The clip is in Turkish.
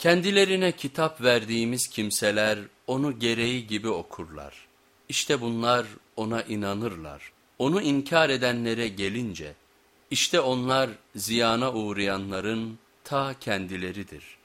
Kendilerine kitap verdiğimiz kimseler onu gereği gibi okurlar. İşte bunlar ona inanırlar. Onu inkar edenlere gelince, işte onlar ziyana uğrayanların ta kendileridir.''